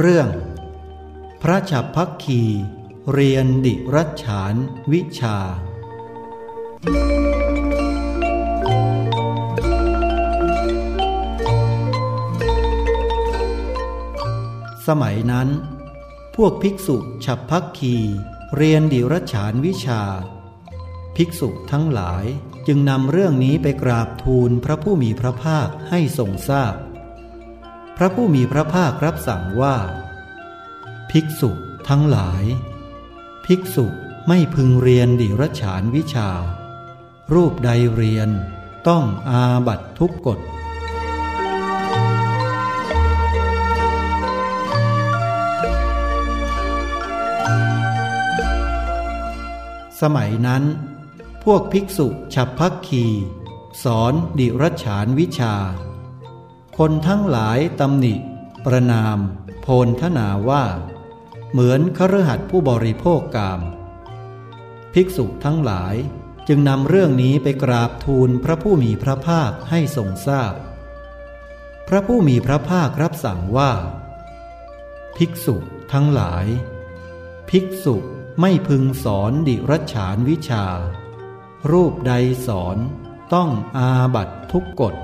เรื่อง พระฉับพักคี เรียนดิรัชฉานวิชา สมัยนั้น พวกภิกษุฉับพักคี เรียนดิรัชฉานวิชา ภิกษุทั้งหลายจึงนำเรื่องนี้ไปกราบทูลพระผู้มีพระภาคให้ทรงทราบพ พระผู้มีพระภาครับสั่งว่า ภิกษุทั้งหลาย ภิกษุไม่พึงเรียนดิรัชฉานวิชา รูปใดเรียนต้องอาบัตทุกกฎสมัยนั้น พวกภิกษุฉับพักคี สอนดิรัชฉานวิชา คนทั้งหลายตำหนิ ประนาม โพลทนาว่า เหมือนคฤหัสถ์ผู้บริโภคกาม ภิกษุทั้งหลายจึงนำเรื่องนี้ไปกราบทูลพระผู้มีพระภาคให้ทรงทราบพพระผู้มีพระภาครับสั่งว่า ภิกษุทั้งหลาย ภิกษุไม่พึงสอนดิรัชานวิชา รูปใดสอนต้องอาบัตทุกกฎ